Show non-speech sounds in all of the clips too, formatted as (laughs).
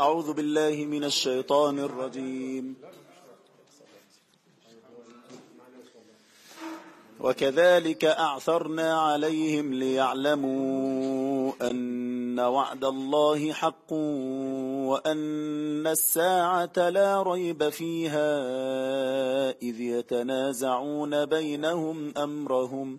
أعوذ بالله من الشيطان الرجيم. وكذلك أعثرنا عليهم ليعلموا أن وعد الله حق وأن الساعة لا ريب فيها إذ يتنازعون بينهم أمرهم.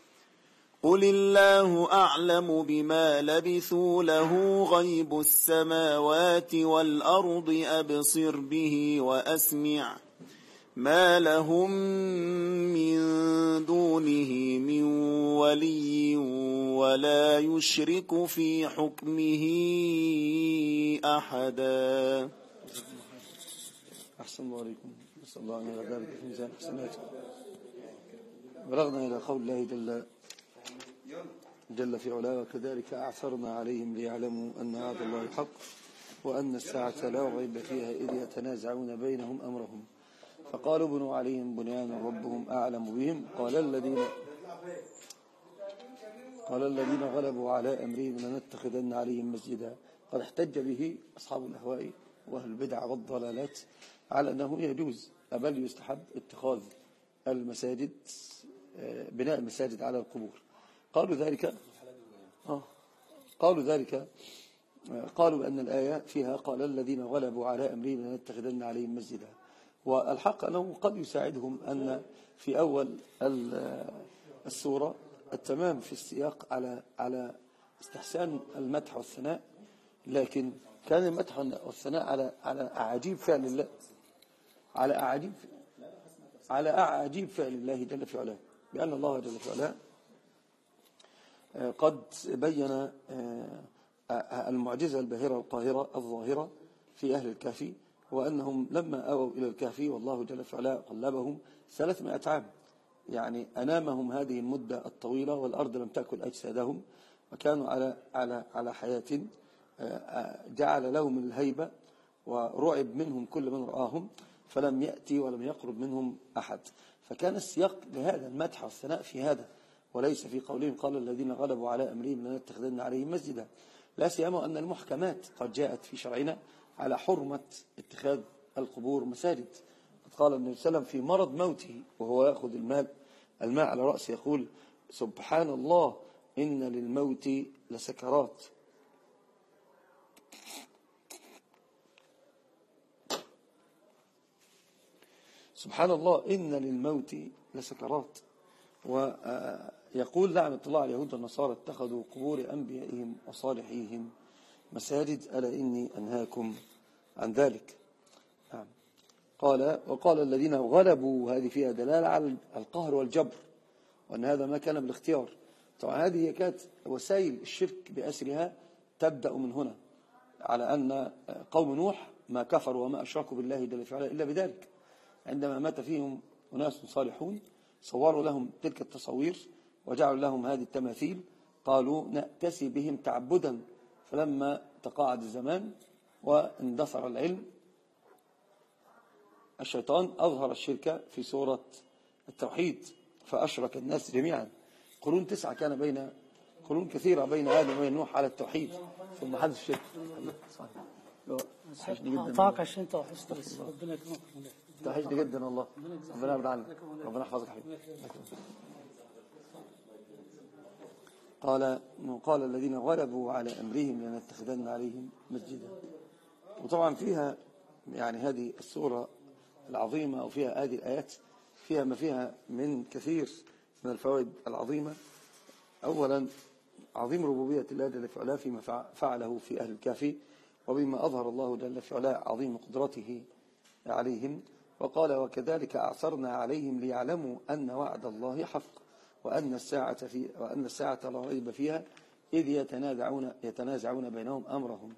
قل الله أعلم بما لبثوا له غيب السماوات والأرض أبصر به وأسمع ما لهم من دونه من ولي ولا يشرك في حكمه أحدا. أحسن الله عليكم. نسأل الله أن يبارك في ميزان حسناتكم بلغنا إلى قول الله جل جل في علاه وكذلك أعثرنا عليهم ليعلموا أن وعد الله حق وأن الساعة لا ريب فيها إذ يتنازعون بينهم أمرهم. فقالوا بنوا عليهم بنيانا ربهم أعلم بهم. قال الذين قال الذين غلبوا على أمرهم لنتخذن عليهم مسجدا. قد احتج به أصحاب الأهواء وأهل البدع والضلالات على أنه يجوز بل يستحب اتخاذ المساجد بناء المساجد على القبور. قالوا ذلك. آه. قالوا ذلك. قالوا أن الآية فيها قال الذين غلبوا على أمرهم لنتخذن عليهم مسجدا. والحق أنه قد يساعدهم أن في أول السورة التمام في السياق على على استحسان المدح والثناء لكن كان المدح والثناء على على أعاجيب فعل الله على أعاجيب على أعاجيب فعل الله جل في علاه بأن الله جل في علاه قد بين المعجزة الباهرة القاهرة الظاهرة في أهل الكهف وأنهم لما أووا إلى الكهف والله جل في علاه قلبهم ثلاثمائة عام. يعني أنامهم هذه المدة الطويلة والأرض لم تأكل أجسادهم وكانوا على على على حياة جعل لهم الهيبة ورعب منهم كل من رآهم فلم يأتي ولم يقرب منهم أحد. فكان السياق لهذا المدح والثناء في هذا. وليس في قولهم قال الذين غلبوا على أمرهم لنتخذن عليهم مسجدا. لا سيما أن المحكمات قد جاءت في شرعنا على حرمة اتخاذ القبور مساجد. قد قال النبي صلى الله عليه وسلم في مرض موته وهو يأخذ المال الماء على رأسه يقول سبحان الله إن للموت لسكرات. سبحان الله إن للموت لسكرات. ويقول لعنة الله على اليهود والنصارى اتخذوا قبور أنبيائهم وصالحيهم مساجد ألا إني أنهاكم عن ذلك؟ نعم. قال وقال الذين غلبوا هذه فيها دلالة على القهر والجبر وأن هذا ما كان بالاختيار. طبعا هذه كانت وسائل الشرك بأسرها تبدأ من هنا على أن قوم نوح ما كفروا وما أشركوا بالله جل وعلا إلا بذلك. عندما مات فيهم أناس صالحون صوروا لهم تلك التصوير وجعلوا لهم هذه التماثيل قالوا نأتسي بهم تعبدا. فلما تقاعد الزمان واندثر العلم الشيطان أظهر الشرك في صورة التوحيد فأشرك الناس جميعا. قرون تسعة كان بين قرون كثيرة بين آدم وبين نوح على التوحيد ثم حدث الشرك. أعطاك عشان انت وحشت بس ربنا يكرمك. جدا والله. ربنا يبعد عنك. ربنا يحفظك حبيبي. قال قال الذين غلبوا على أمرهم لنتخذن عليهم مسجدا. وطبعا فيها يعني هذه السورة العظيمة وفيها هذه الآيات فيها ما فيها من كثير من الفوائد العظيمة. أولا عظيم ربوبية الله جل في فيما فعله في أهل الكافي وبما أظهر الله جل في عظيم قدرته عليهم وقال وكذلك أعصرنا عليهم ليعلموا أن وعد الله حق. وأن الساعة, في وأن الساعة لا ريب فيها إذ يتنازعون, يتنازعون بينهم أمرهم.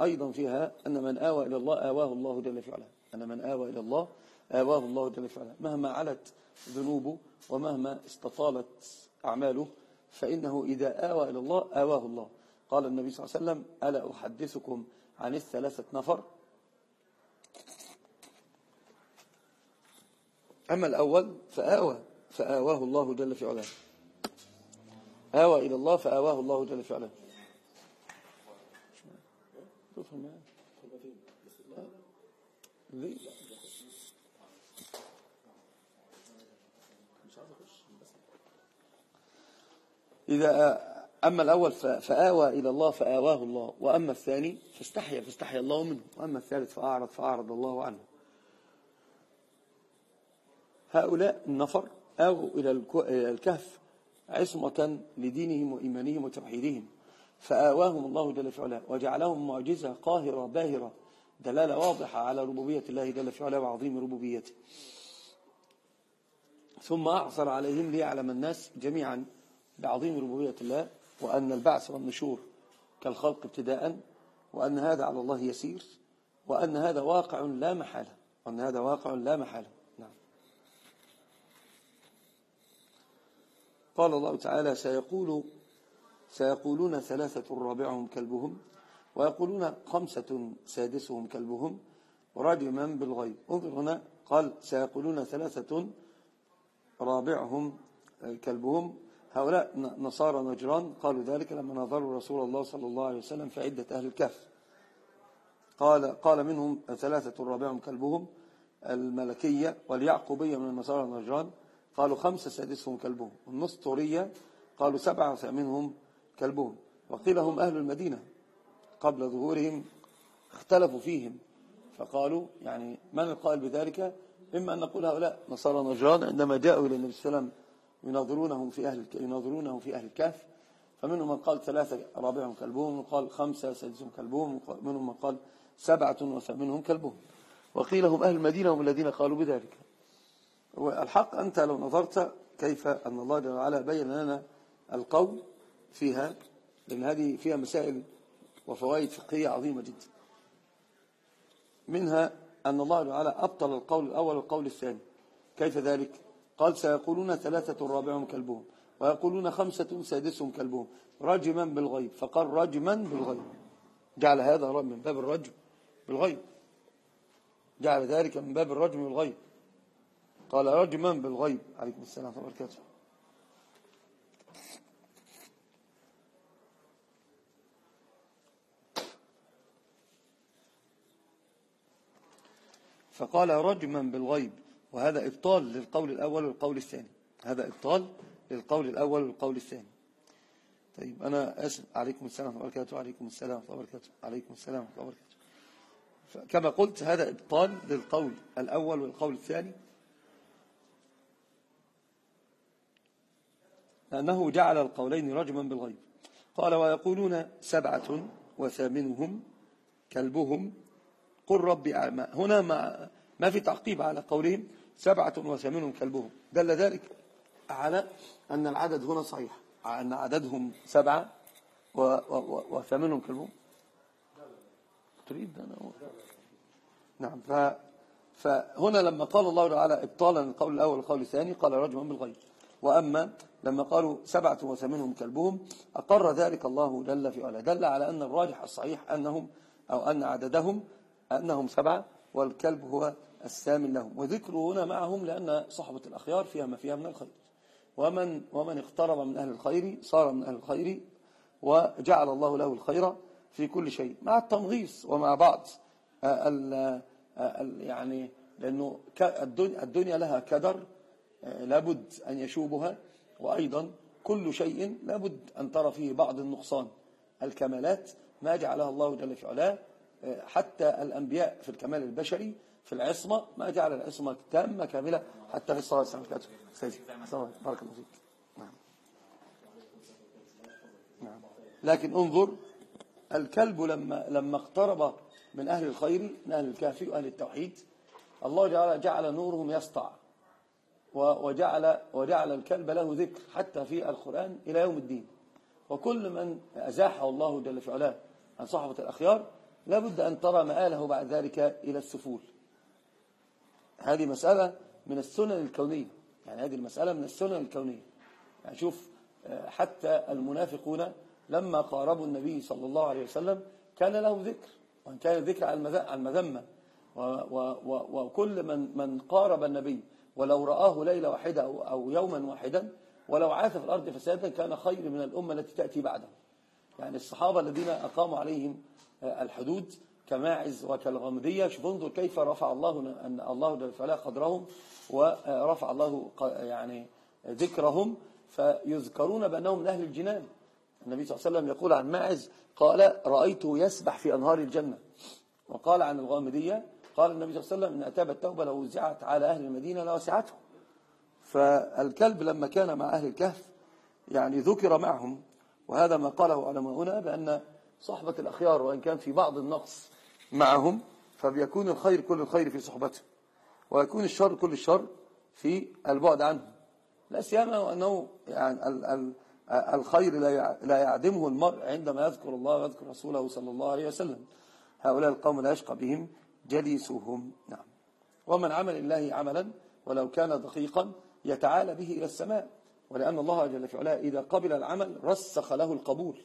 أيضا فيها أن من آوى إلى الله آواه الله جل في علاه أن من آوى إلى الله آواه الله جل في علاه مهما علت ذنوبه ومهما استطالت أعماله فإنه إذا آوى إلى الله آواه الله. قال النبي صلى الله عليه وسلم ألا أحدثكم عن الثلاثة نفر؟ أما الأول فآوى. فآواه الله جل في علاه. آوى إلى الله فآواه الله جل في علاه. إذا أما الأول فآوى إلى الله فآواه الله. وأما الثاني فاستحيا فاستحيا الله منه. وأما الثالث فأعرض فأعرض الله عنه. هؤلاء النفر آووا إلى الكهف عصمة لدينهم وإيمانهم وتوحيدهم. فآواهم الله جل في علاه وجعلهم معجزة قاهرة باهرة دلالة واضحة على ربوبية الله جل في علاه وعظيم ربوبيته. ثم أعصر عليهم ليعلم الناس جميعا بعظيم ربوبية الله وأن البعث والنشور كالخلق ابتداء وأن هذا على الله يسير وأن هذا واقع لا محالة وأن هذا واقع لا محالة نعم قال الله تعالى سيقول سيقولون ثلاثة رابعهم كلبهم ويقولون خمسة سادسهم كلبهم رجما بالغيب. انظر هنا قال سيقولون ثلاثة رابعهم كلبهم. هؤلاء نصارى نجران قالوا ذلك لما نظروا رسول الله صلى الله عليه وسلم في عدة أهل الكهف. قال, قال منهم ثلاثة رابعهم كلبهم الملكية واليعقوبية من النصارى نجران قالوا خمسة سادسهم كلبهم النسطورية قالوا سبعة منهم كلبهم. وقيل هم أهل المدينة. قبل ظهورهم اختلفوا فيهم. فقالوا يعني من القائل بذلك؟ إما أن نقول هؤلاء نصارى نجران عندما جاءوا إلى النبي صلى الله عليه وسلم يناظرونهم في أهل يناظرونه في أهل الكهف فمنهم من قال ثلاثة رابعهم كلبهم ومن قال خمسة سادسهم كلبهم ومنهم من قال سبعة وثامنهم كلبهم. وقيل هم أهل المدينة هم الذين قالوا بذلك. والحق أنت لو نظرت كيف أن الله جل وعلا بين لنا القول فيها لأن هذه فيها مسائل وفوائد فقهية عظيمة جدا. منها أن الله وعلا أبطل القول الأول والقول الثاني. كيف ذلك؟ قال سيقولون ثلاثة رابعهم كلبهم ويقولون خمسة سادسهم كلبهم رجما بالغيب. فقال رجما بالغيب. جعل هذا من باب الرجم بالغيب. جعل ذلك من باب الرجم بالغيب. قال رجما بالغيب. عليكم السلام ورحمة الله وبركاته. فقال رجما بالغيب. وهذا إبطال للقول الأول والقول الثاني. هذا إبطال للقول الأول والقول الثاني. طيب أنا أسف. عليكم السلام ورحمة الله وبركاته. عليكم السلام ورحمة الله وبركاته. عليكم السلام ورحمة الله وبركاته. كما قلت هذا إبطال للقول الأول والقول الثاني. لأنه جعل القولين رجما بالغيب. قال ويقولون سبعة وثامنهم كلبهم قل ربي أعلم هنا ما, ما في تعقيب على قولهم سبعة وثامنهم كلبهم. دل ذلك على أن العدد هنا صحيح. أن عددهم سبعة وثامنهم كلبهم. تريد أنا نعم فهنا لما قال الله تعالى إبطالا القول الأول والقول الثاني قال رجما بالغيب. وأما لما قالوا سبعة وثمانهم كلبهم أقر ذلك الله جل في علاه. دل على أن الراجح الصحيح أنهم أو أن عددهم أنهم سبعة والكلب هو الثامن لهم. وذكره هنا معهم لأن صحبة الأخيار فيها ما فيها من الخير. ومن ومن اقترب من أهل الخير صار من أهل الخير وجعل الله له الخير في كل شيء مع التمغيص ومع بعض. آه، ال آه، ال يعني لأنه الدنيا, لها كدر لابد أن يشوبها وأيضا كل شيء لابد أن ترى فيه بعض النقصان. الكمالات ما جعلها الله جل في علاه حتى الأنبياء في الكمال البشري في العصمة ما جعل العصمة تامة كاملة حتى في الصلاة والسلام. سيدي بارك الله فيك. نعم. نعم. لكن انظر الكلب لما لما اقترب من أهل الخير من أهل الكهف وأهل التوحيد الله جعل, جعل نورهم يسطع. وجعل, وجعل الكلب له ذكر حتى في القرآن إلى يوم الدين. وكل من أزاحه الله جل في علاه عن صحبة الأخيار لابد أن ترى مآله بعد ذلك إلى السفول. هذه مسألة من السنن الكونية. يعني هذه المسألة من السنن الكونية. يعني شوف آه، حتى المنافقون لما قاربوا النبي صلى الله عليه وسلم كان له ذكر. وإن كان الذكر على المذ- على المذمة. وكل من من قارب النبي ولو رآه ليلة واحدة أو, يوما واحدا ولو عاث في الأرض فسادا كان خير من الأمة التي تأتي بعده. يعني الصحابة الذين أقاموا عليهم آه، الحدود كماعز وكالغامدية شوف انظر كيف رفع الله أن الله جل وعلا قدرهم ورفع الله يعني ذكرهم. فيذكرون بأنهم من أهل الجنان. النبي صلى الله عليه وسلم يقول عن ماعز قال رأيته يسبح في أنهار الجنة وقال عن الغامدية قال النبي صلى الله عليه وسلم إن أتاب التوبة لو وزعت على أهل المدينة لوسعته فالكلب لما كان مع أهل الكهف يعني ذكر معهم وهذا ما قاله علماؤنا بأن صحبة الأخيار وإن كان في بعض النقص معهم فبيكون الخير كل الخير في صحبته ويكون الشر كل الشر في البعد عنهم لا سيما وأنه يعني ال ال الخير لا يعدمه المرء عندما يذكر الله ويذكر رسوله صلى الله عليه وسلم. هؤلاء القوم لا يشقى بهم جليسهم. نعم. ومن عمل الله عملا ولو كان دقيقا يتعالى به إلى السماء. ولأن الله جل في علاه إذا قبل العمل رسخ له القبول.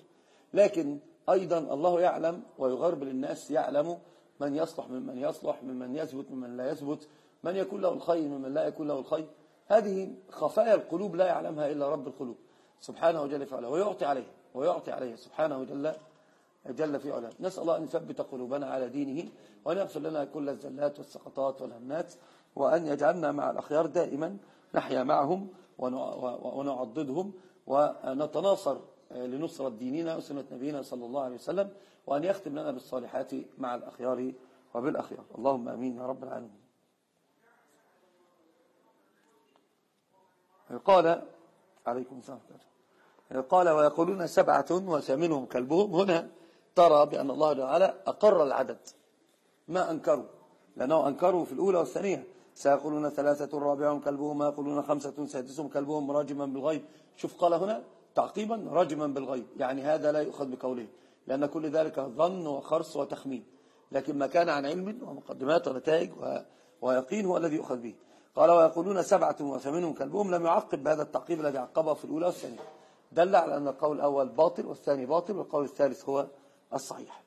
لكن أيضا الله يعلم ويغرب للناس يعلم من يصلح ممن يصلح ممن يثبت ممن لا يثبت من يكون له الخير ممن لا يكون له الخير. هذه خفايا القلوب لا يعلمها إلا رب القلوب. سبحانه وجل في علاه ويعطي عليه ويعطي عليه سبحانه وجل جل في علاه. نسأل الله أن يثبت قلوبنا على دينه وأن يغفر لنا كل الزلات والسقطات والهمات وأن يجعلنا مع الأخيار دائما نحيا معهم ونعضدهم ونتناصر لنصرة ديننا وسنة نبينا صلى الله عليه وسلم وأن يختم لنا بالصالحات مع الأخيار وبالأخيار. اللهم أمين يا رب العالمين. قال عليكم السلام. قال ويقولون سبعة وثامنهم كلبهم. هنا ترى بأن الله تعالى أقر العدد. ما أنكروا؟ لأنه أنكروا في الأولى والثانية. سيقولون ثلاثة رابعهم كلبهم ويقولون خمسة سادسهم كلبهم رجما بالغيب. شوف قال هنا تعقيبا رجما بالغيب. يعني هذا لا يؤخذ بقوله لأن كل ذلك ظن وخرص وتخمين. لكن ما كان عن علم ومقدمات ونتائج ويقين هو الذي يؤخذ به. قال ويقولون سبعة وثمانهم كلبهم. لم يعقب بهذا التعقيب الذي عقبه في الأولى والثانية. دل على أن القول الأول باطل والثاني باطل والقول الثالث هو الصحيح.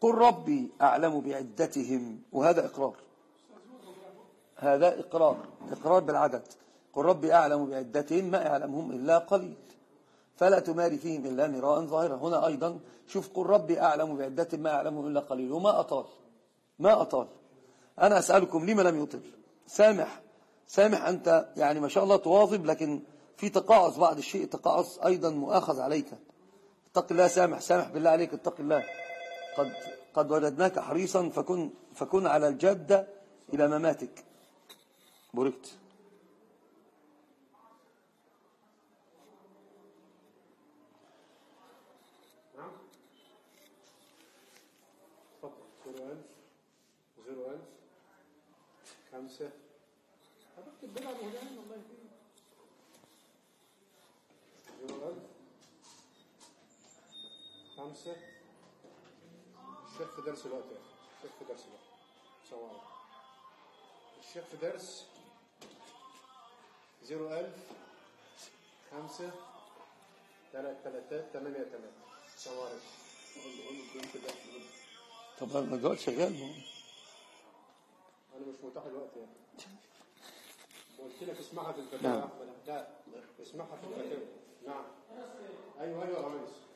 قل ربي أعلم بعدتهم وهذا إقرار. هذا إقرار إقرار بالعدد. قل ربي أعلم بعدتهم ما يعلمهم إلا قليل. فلا تماري فيهم إلا مراء ظاهرا هنا أيضا شوف قل ربي أعلم بعدتهم ما يعلمهم إلا قليل وما أطال. ما أطال. أنا أسألكم لما لم يطل؟ سامح. سامح أنت يعني ما شاء الله تواظب لكن في تقاعس بعض الشيء تقاعس أيضا مؤاخذ عليك. اتق الله سامح سامح بالله عليك اتق الله. قد قد وجدناك حريصا فكن فكن على الجادة إلى مماتك. بوركت. ألف خمسة. زيرو ألف خمسة الشيخ في درس الوقت يا أخي الشيخ في درس الوقت عليكم الشيخ في درس زيرو ألف خمسة ثلاث ثلاثات ثمانية ثلاثة عليكم طب ما الجوال شغال ما هو. أنا مش متاح الوقت يعني (laughs) قلت لك اسمعها في الفتاوى. نعم. لا اسمعها في الفتاوى. نعم. يا ريس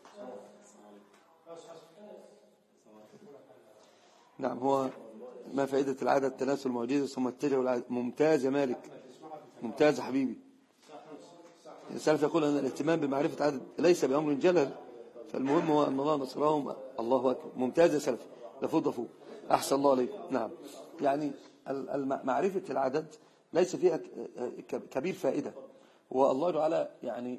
نعم هو ما فائدة العادة التناسل المعجزة ثم اتجهوا العادة ممتاز يا مالك. ممتاز يا حبيبي. السلف يقول أن الاهتمام بمعرفة عدد ليس بأمر جلل فالمهم هو أن الله نصرهم. الله أكبر. ممتاز يا سلف. لفوق فوق أحسن الله عليك. نعم. يعني معرفة العدد ليس فيها كبير فائدة. والله تعالى يعني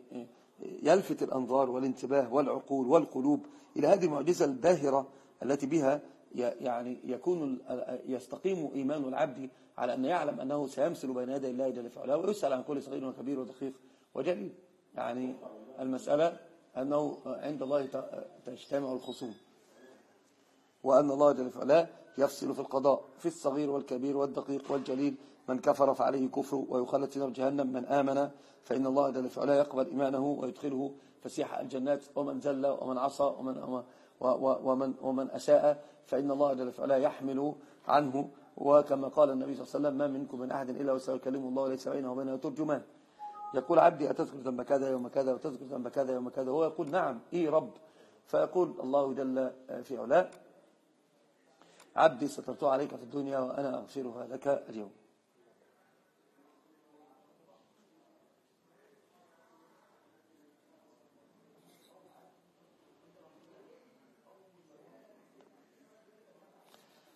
يلفت الأنظار والانتباه والعقول والقلوب إلى هذه المعجزة الباهرة التي بها يعني يكون يستقيم إيمان العبد على أن يعلم أنه سيمثل بين يدي الله جل وعلا ويسأل عن كل صغير وكبير ودقيق وجليل. يعني المسألة أنه عند الله تجتمع الخصوم. وأن الله جل وعلا يفصل في القضاء في الصغير والكبير والدقيق والجليل من كفر فعليه كفر ويخلد في نار جهنم. من آمن فإن الله جل وعلا يقبل إيمانه ويدخله فسيح الجنات. ومن زل ومن عصى ومن ومن ومن أساء فإن الله جل وعلا يحمل عنه. وكما قال النبي صلى الله عليه وسلم ما منكم من أحد إلا وسيكلمه الله ليس بينه وبينه ترجمان. يقول عبدي أتذكر ذنب كذا يوم كذا وتذكر ذنب كذا يوم كذا. هو يقول نعم إيه رب. فيقول الله جل في علاه عبدي سترته عليك في الدنيا وأنا أغفرها لك اليوم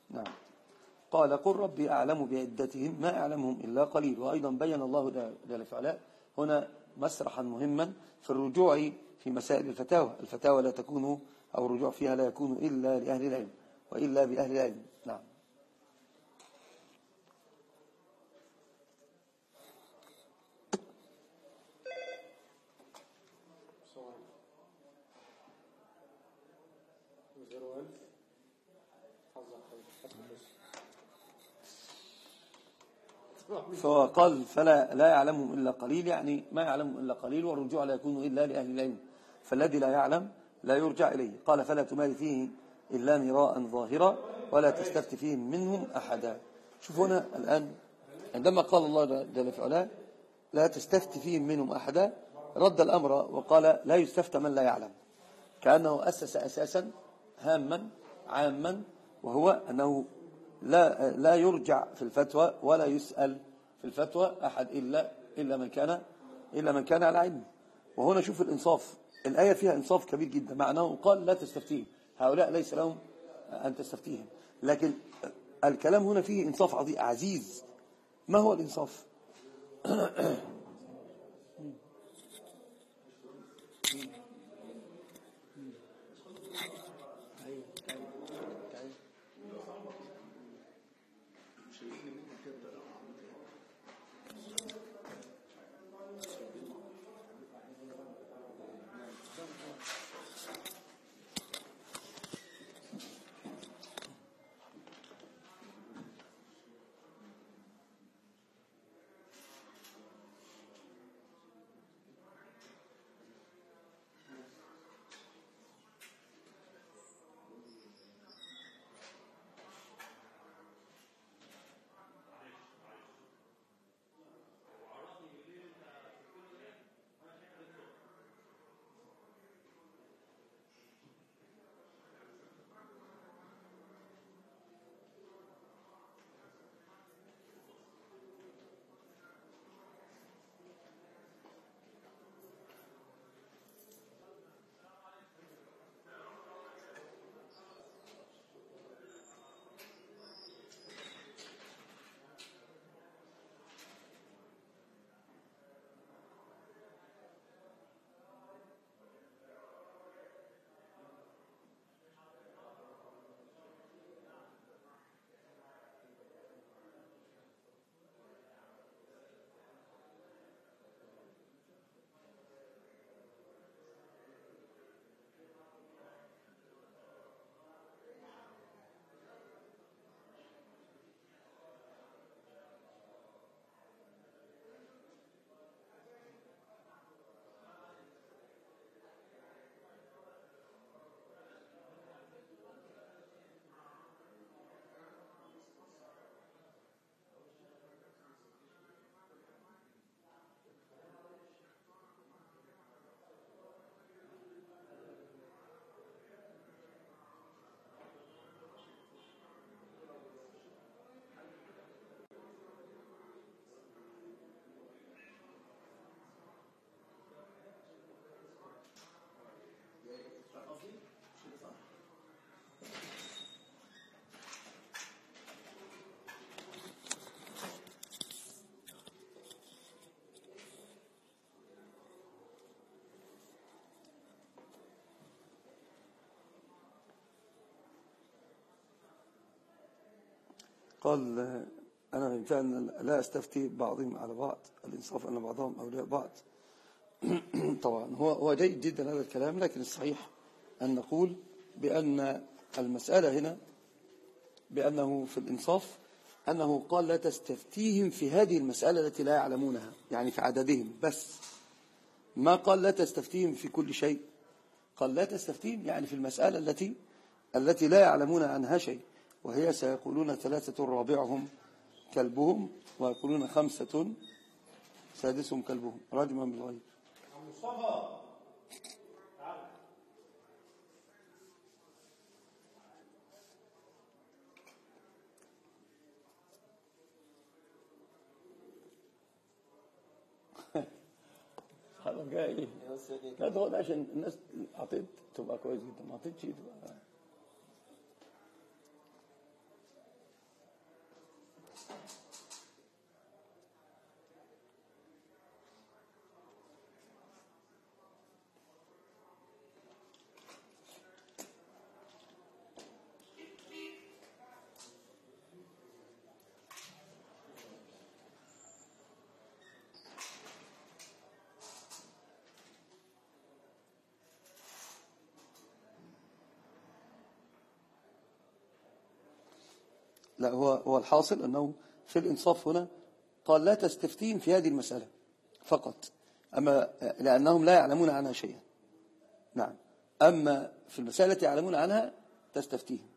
نعم قال قل ربي أعلم بعدتهم ما أعلمهم إلا قليل وأيضا بين الله جل وعلا هنا مسرحا مهما في الرجوع في مسائل الفتاوى. الفتاوى لا تكون أو الرجوع فيها لا يكون إلا لأهل العلم وإلا بأهل العلم. نعم. السلام عليكم زيرو ألف حظك خير حظك بس فهو قال فلا لا يعلمهم إلا قليل يعني ما يعلمهم إلا قليل والرجوع لا يكون إلا لأهل العلم فالذي لا يعلم لا يرجع إليه. قال فلا تمال فيه إلا مراء ظاهرا ولا تستفت فيهم منهم أحدا. شوفوا هنا الآن عندما قال الله جل في لا تستفت فيهم منهم أحدا رد الأمر وقال لا يستفت من لا يعلم كأنه أسس أساسا هاما عاما وهو أنه لا لا يرجع في الفتوى ولا يسأل في الفتوى أحد إلا إلا من كان إلا من كان على علم. وهنا شوف الإنصاف. الآية فيها إنصاف كبير جدا. معناه قال لا تستفتيهم. هؤلاء ليس لهم أن تستفتيهم. لكن الكلام هنا فيه إنصاف عزيز. ما هو الإنصاف؟ (clears throat) قال أنا أن لا أستفتي بعضهم على بعض الإنصاف أن بعضهم أولياء بعض. (clears throat) طبعا هو هو جيد جدا هذا الكلام لكن الصحيح أن نقول بأن المسألة هنا بأنه في الإنصاف أنه قال لا تستفتيهم في هذه المسألة التي لا يعلمونها يعني في عددهم بس. ما قال لا تستفتيهم في كل شيء قال لا تستفتيهم يعني في المسألة التي التي لا يعلمون عنها شيء. وهي سيقولون ثلاثة رابعهم كلبهم ويقولون خمسة سادسهم كلبهم. رجما بالغيب حضرتك جاي. إيه؟ لا ده عشان الناس أعطيت تبقى كويس جدا. ما أعطيتش تبقى لا هو هو الحاصل أنه في الإنصاف هنا قال لا تستفتيهم في هذه المسألة فقط أما لأنهم لا يعلمون عنها شيئا. نعم. أما في المسألة التي يعلمون عنها تستفتيهم.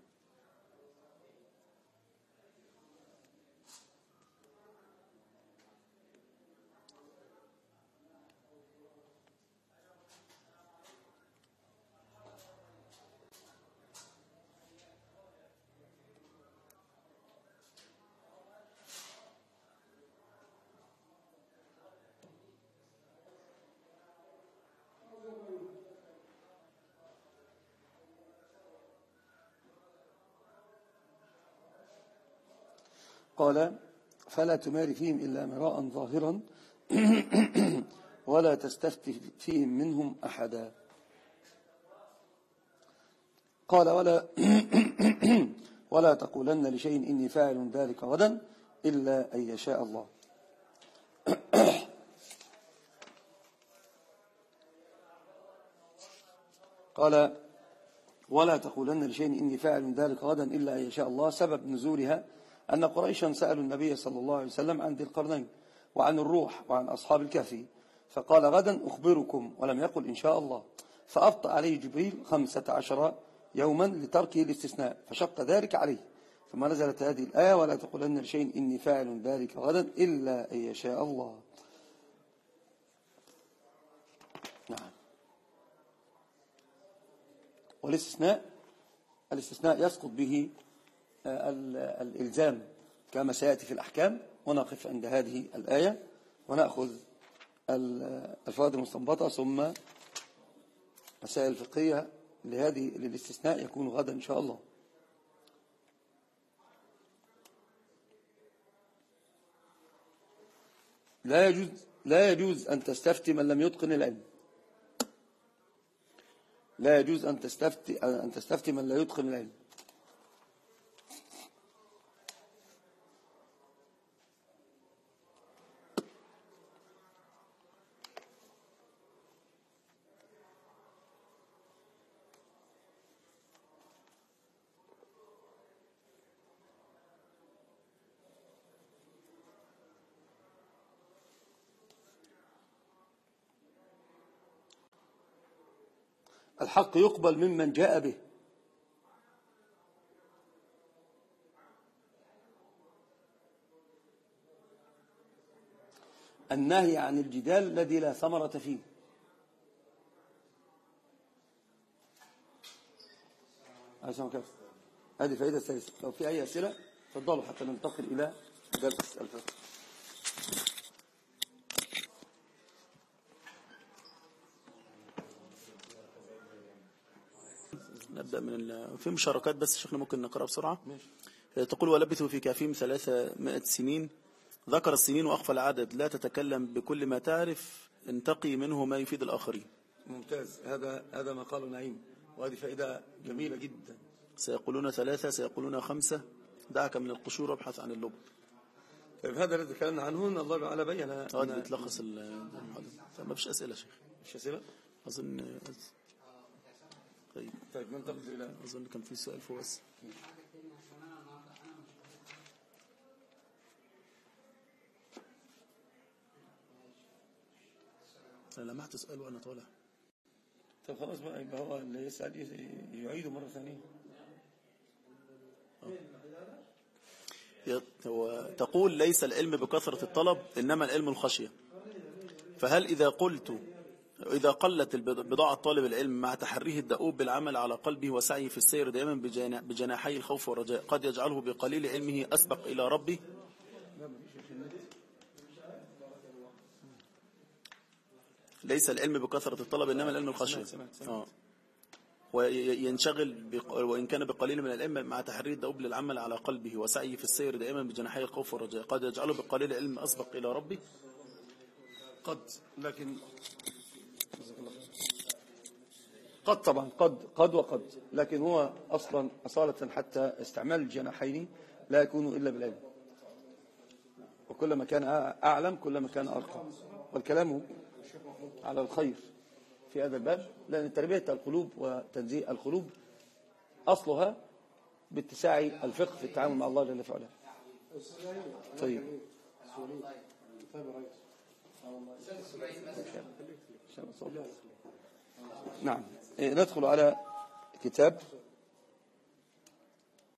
قال فلا تماري فيهم إلا مراء ظاهرا (clears throat) ولا تستفتي فيهم منهم أحدا. قال ولا (clears throat) ولا تقولن لشيء إني فاعل ذلك غدا إلا أن يشاء الله. (clears throat) قال ولا تقولن لشيء إني فاعل ذلك غدا إلا أن يشاء الله. سبب نزولها أن قريشا سألوا النبي صلى الله عليه وسلم عن ذي القرنين وعن الروح وعن أصحاب الكهف فقال غدا أخبركم ولم يقل إن شاء الله. فأبطأ عليه جبريل خمسة عشر يوما لتركه الاستثناء فشق ذلك عليه. ثم نزلت هذه الآية ولا تقولن لشيء إني فاعل ذلك غدا إلا أن يشاء الله. نعم. والاستثناء الاستثناء يسقط به الإلزام كما سيأتي في الأحكام. ونقف عند هذه الآية ونأخذ الفوائد المستنبطة. ثم مسائل الفقهية لهذه للاستثناء يكون غدا إن شاء الله. لا يجوز لا يجوز أن تستفتي من لم يتقن العلم. لا يجوز أن تستفتي أن تستفتي من لا يتقن العلم. الحق يقبل ممن جاء به. النهي عن الجدال الذي لا ثمرة فيه. هذه فائدة الثالثة لو في أي أسئلة تفضلوا حتى ننتقل إلى درس الفقه من. في مشاركات بس شيخنا ممكن نقرأ بسرعة. تقول ولبثوا في كافيهم ثلاثمائة سنين. ذكر السنين وأخفى العدد. لا تتكلم بكل ما تعرف. انتقي منه ما يفيد الآخرين. ممتاز. هذا هذا ما قاله نعيم. وهذه فائدة جميلة جدا. سيقولون ثلاثة سيقولون خمسة. دعك من القشور وابحث عن اللب. طيب هذا الذي تكلمنا عنه الله تعالى بين. هذا بتلخص ال- المحاضرة ما فيش أسئلة شيخ. مش أسئلة؟ أظن طيب طيب ننتقل إلى أظن كان في سؤال فوق بس أنا لمحت سؤال وأنا طالع. طيب خلاص بقى يبقى هو اللي يسأل ي- يعيده مرة ثانية. ي- هو تقول ليس العلم بكثرة الطلب إنما العلم الخشية. فهل إذا قلت إذا قلت بضاعة طالب العلم مع تحريه الدؤوب بالعمل على قلبه وسعيه في السير دائما بجنا- بجناحي الخوف والرجاء قد يجعله بقليل علمه أسبق إلى ربه ليس العلم بكثرة الطلب إنما العلم الخشية. آه. وينشغل بق- وإن كان بقليل من العلم مع تحرير الدؤوب للعمل على قلبه وسعيه في السير دائما بجناحي الخوف والرجاء قد يجعله بقليل علم أسبق إلى ربه قد لكن. قد طبعا قد قد وقد لكن هو أصلا أصالة حتى استعمال الجناحين لا يكون إلا بالعلم. وكلما كان أعلم كلما كان أرقى. والكلام على الخير في هذا الباب لأن تربية القلوب وتنزيه القلوب أصلها باتساع الفقه في التعامل مع الله جل وعلا. طيب. نعم. ندخل على كتاب